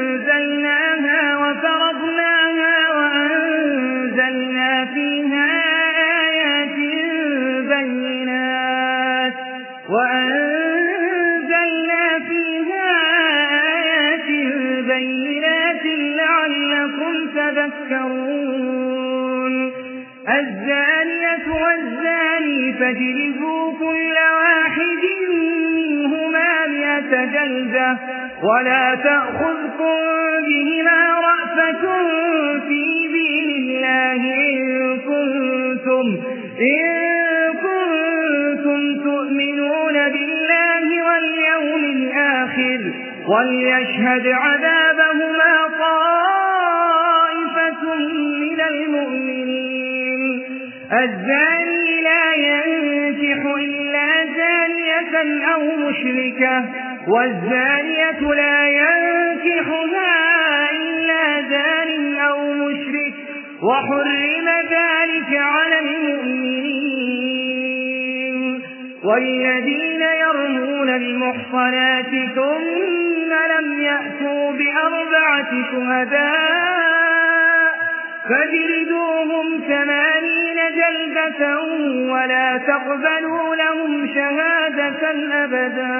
أنزلناها وفرضناها وأنزلنا فيها آيات بينات وأنزلنا فيها آيات بينات لعلكم تذكرون الزانية والزاني فاجلدوا ولا تأخذكم بهما رأفة في دين الله إن كنتم, إن كنتم تؤمنون بالله واليوم الآخر وليشهد عذابهما طائفة من المؤمنين. الزاني لا ينكح إلا زانية أو مشركة. والزانية لا ينكحها إلا زان أو مشرك وحرم ذلك على المؤمنين. والذين يرمون المحصنات ثم لم يأتوا بأربعة شهداء فجلدوهم ثمانين جلدة ولا تقبلوا لهم شهادة أبدا.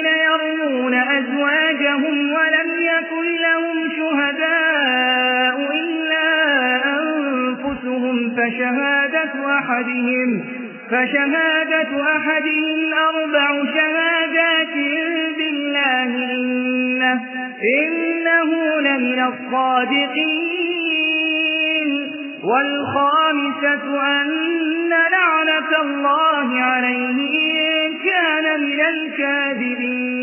أحدهم فشهادة أحدهم أربع شهادات بالله إنه, إنه لمن الصادقين. والخامسة أن لعنة الله عليه إن كان من الكاذبين.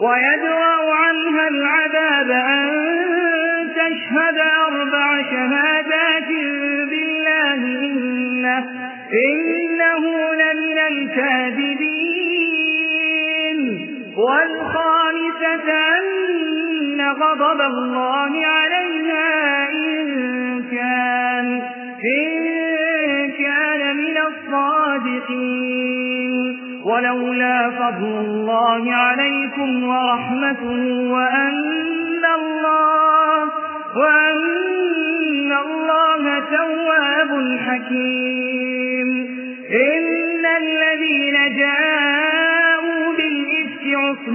ويدرأ عنها العذاب أن والخامسة أن غضب الله عليها إن كان, إن كان من الصادقين. ولولا فضل الله عليكم ورحمته وأن الله وأن الله تواب حكيم.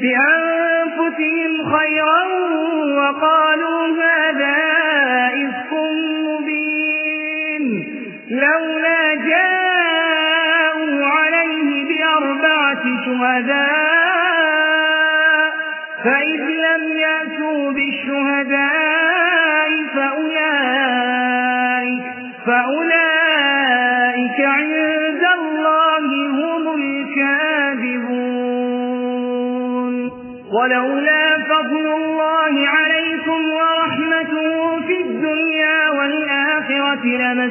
بأنفسهم,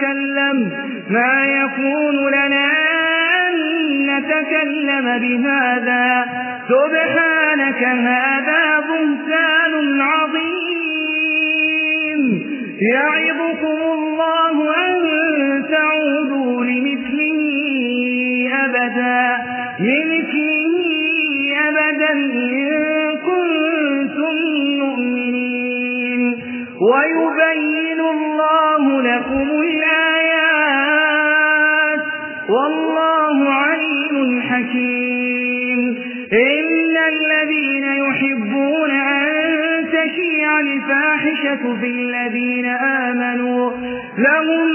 نتكلم ما يكون لنا أن تكلم بهذا. سبحانك هذا بهتان عظيم. يعظكم الله أن تعودوا لمثله أبدا. لمثله حكيم إن الذين يحبون أن تشيع الفاحشة في الذين آمنوا لهم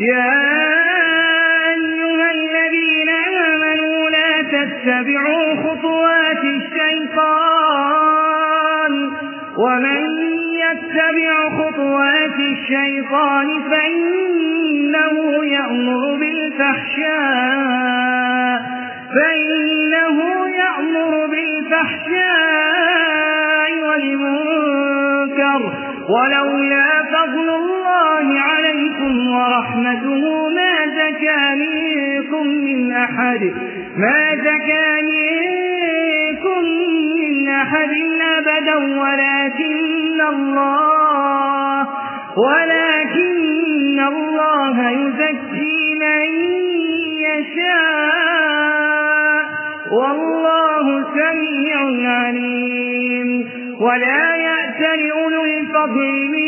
يا أيها الذين آمنوا لا تتبعوا خطوات الشيطان. ومن يتبع خطوات الشيطان فإنه يأمر بالفحشاء. فإنه يأمر بالفحشاء والمنكر. ولولا ورحمته ما زكى منكم من أحد ما زكى منكم من أحد أبدا ولكن الله ولكن الله يزكي من يشاء والله سميع عليم. ولا يأتل أولو الفضل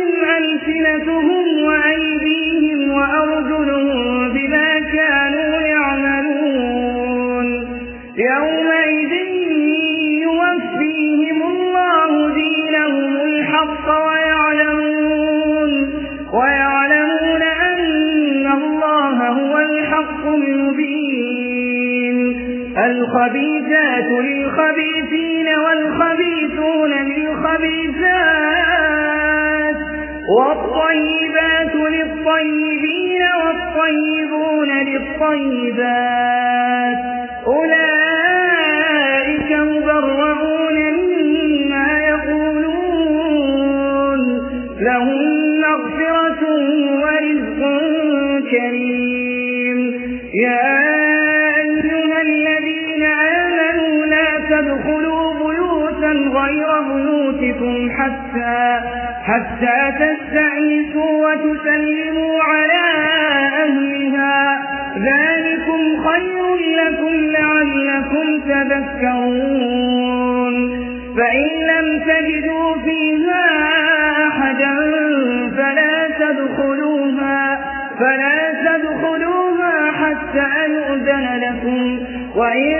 ألسنتهم وأيديهم وأرجلهم بما كانوا يعملون. يومئذ يوفيهم الله دينهم الحق ويعلمون. ويعلمون أن الله هو الحق المبين. الخبيثات للخبيثين والخبيثون للخبيثات والطيبات للطيبين والطيبون للطيبات. أولئك مبرعون مما يقولون. لهم مغفرة ورزق كريم. يا أيها الذين آمنوا لا تدخلوا بيوتا غير بيوتكم حتى حتى تستأنسوا وتسلموا على أهلها. ذلكم خير لكم لعلكم تذكرون. فإن لم تجدوا فيها أحدا فلا تدخلوها فلا تدخلوها حتى يؤذن لكم. وإن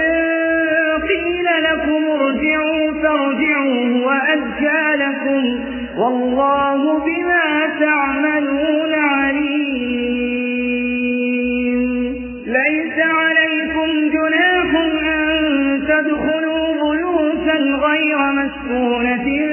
قيل لكم ارجعوا فارجعوا وأزكى لكم. والله بما تعملون عليم. ليس عليكم جناح أن تدخلوا بيوتا غير مسكونة.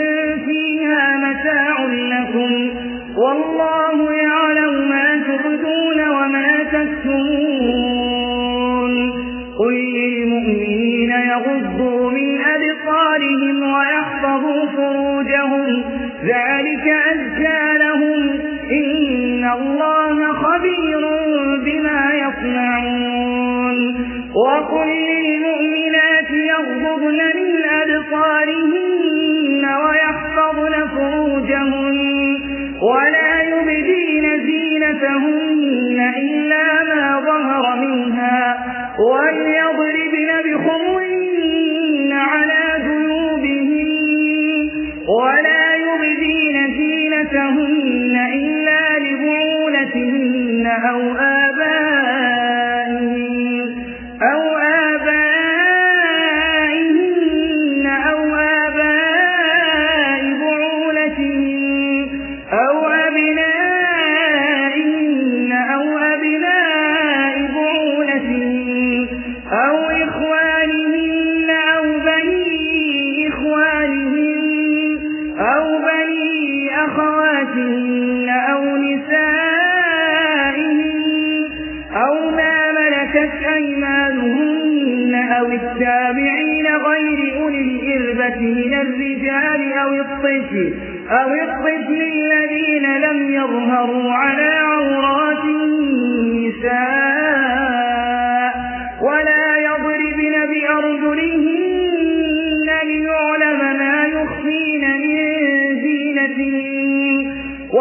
أو آه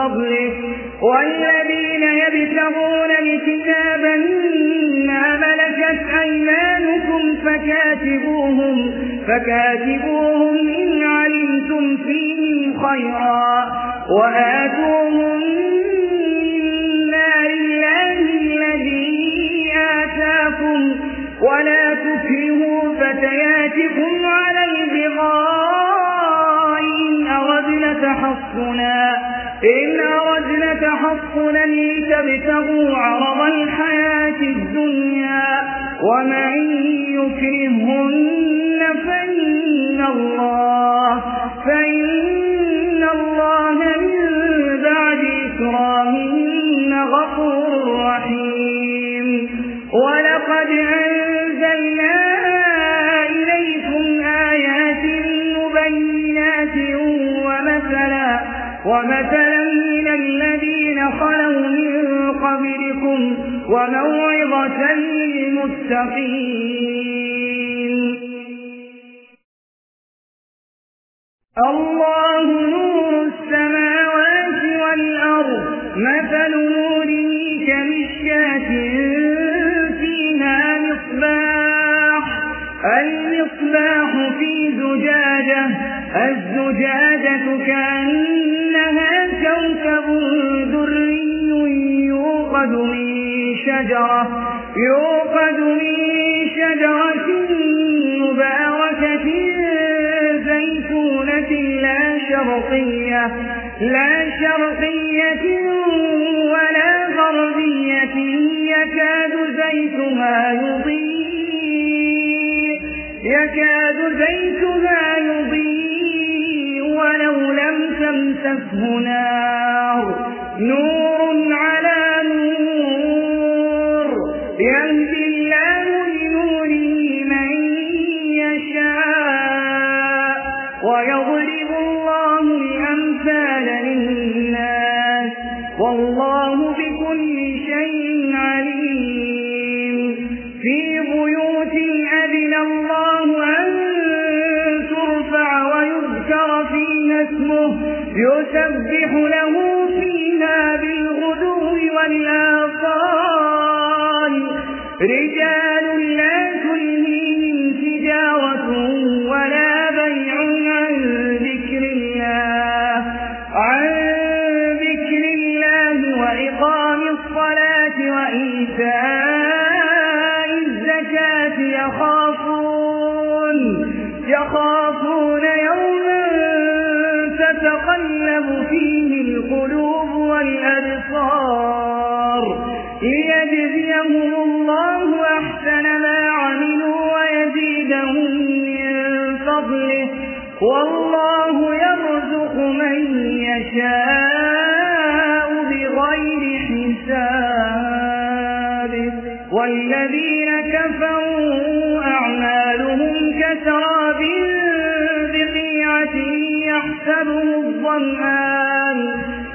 فضله. والذين يبتغون الكتاب مما ملكت أيمانكم فكاتبوهم, فكاتبوهم إن علمتم فيهم خيرا. وآتوهم تبتغوا عرض الحياة الدنيا ومن يكرهن فإن الله, فإن الله من بعد إكرامهن غفور رحيم. ولقد أنزلنا إليكم آيات مبينات ومثلا, ومثلا من الذين خلقوا قبلكم وموعظة للمتقين. يوقد من شجرة مباركة زيتونة لا شرقية لا شرقية ولا غربية يكاد زيتها يضيء يكاد زيتها يضيء ولو لم تمسسه نار. نور رجال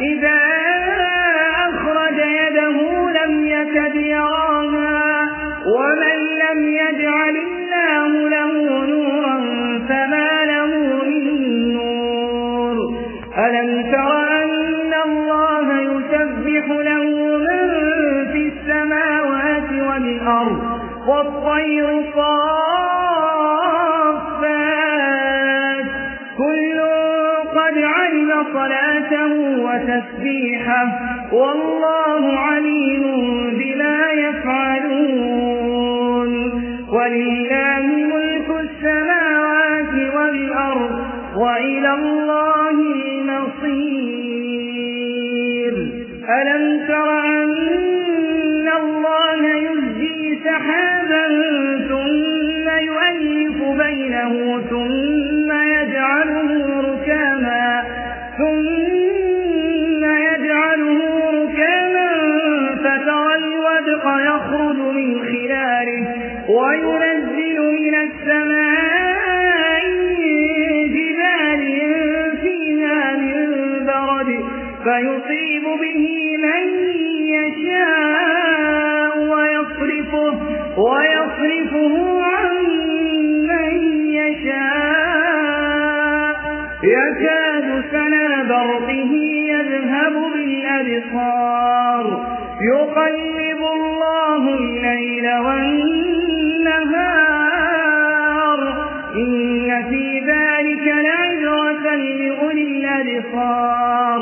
إذا أخرج يده لم يكد يراها ومن وتسبيحه والله عليم بالأبصار يقلب الله الليل والنهار. إن في ذلك لعبرة لأولي الأبصار.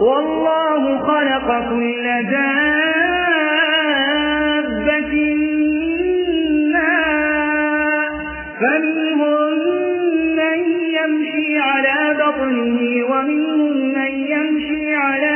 والله خلق كل دابة فمنهم من يمشي على بطنه ومنهم من يمشي على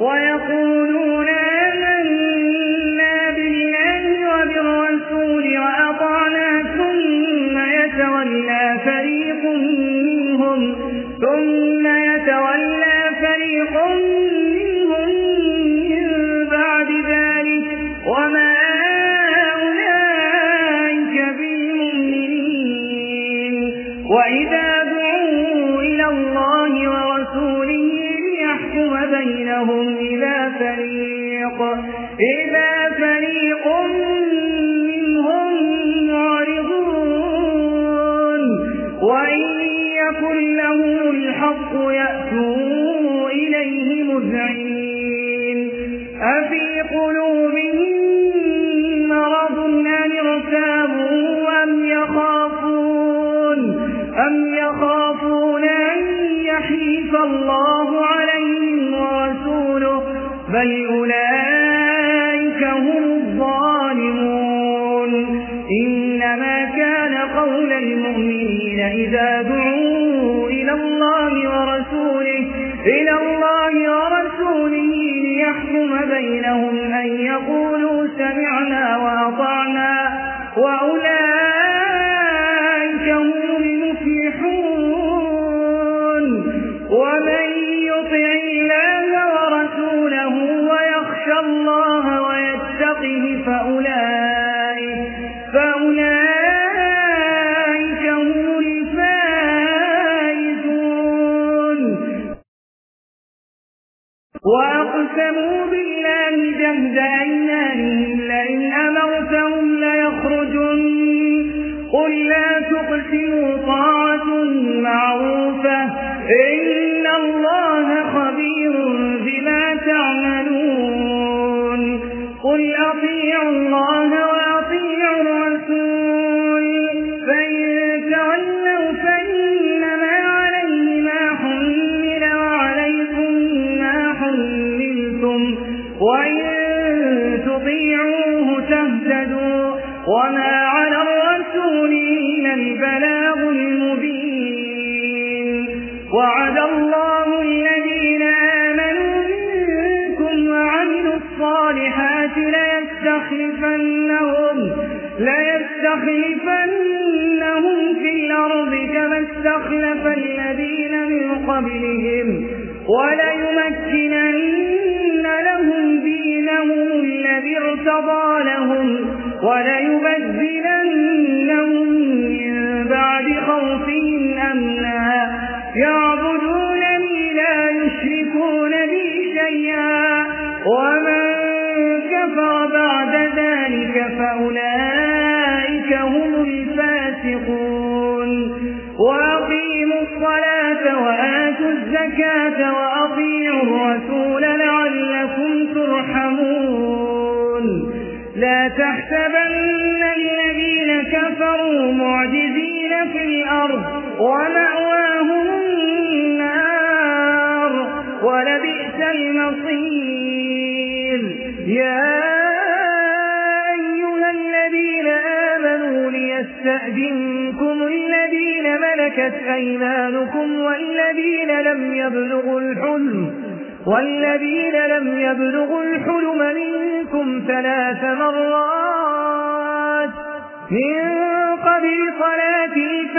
ويقولون الله عليهم ورسوله بل أولئك هم الظالمون إنما كان قول المؤمنين إذا دعوا إلى الله ورسوله إلى الله ورسوله ليحكم بينهم أن يقولوا أقسموا بالله جهد الصالحات ليستخلفنهم, ليستخلفنهم في الأرض كما استخلف الذين من قبلهم وليمكنن لهم دينهم الذي ارتضى لهم وليبدلنهم الأرض ومأواهم النار ولبئس المصير. يا أيها الذين آمنوا ليستأذنكم الذين ملكت أيمانكم والذين لم يبلغوا الحلم والذين لم يبلغوا الحلم منكم ثلاث مرات من قبل صلاة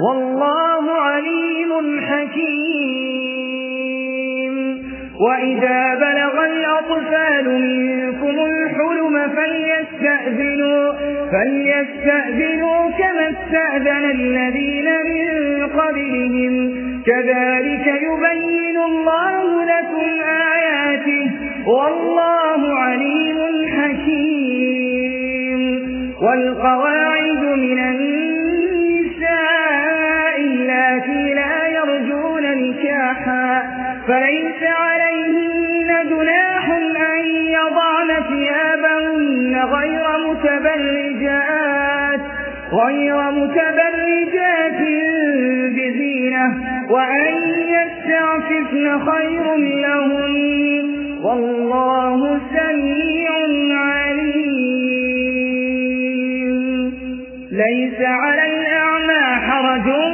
والله عليم حكيم. وإذا بلغ الأطفال منكم الحلم فليستأذنوا, فليستأذنوا كما استأذن الذين من قبلهم. كذلك يبين الله لكم آياته. والله عليم حكيم. والقواعد من النساء فليس عليهن جناح أن يضعن ثيابهن غير متبرجات غير متبرجات بزينة وأن يستعففن خير لهم والله سميع عليم. ليس على الأعمى حرج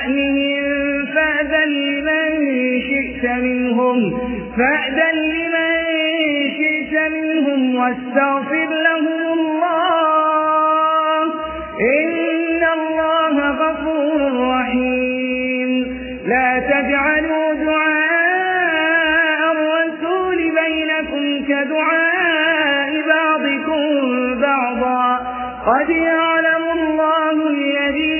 شأنهم فأذن لمن شئت منهم فأذن لمن شئت منهم واستغفر لهم الله. إن الله غفور رحيم. لا تجعلوا دعاء الرسول بينكم كدعاء بعضكم بعضا. قد يعلم الله الذين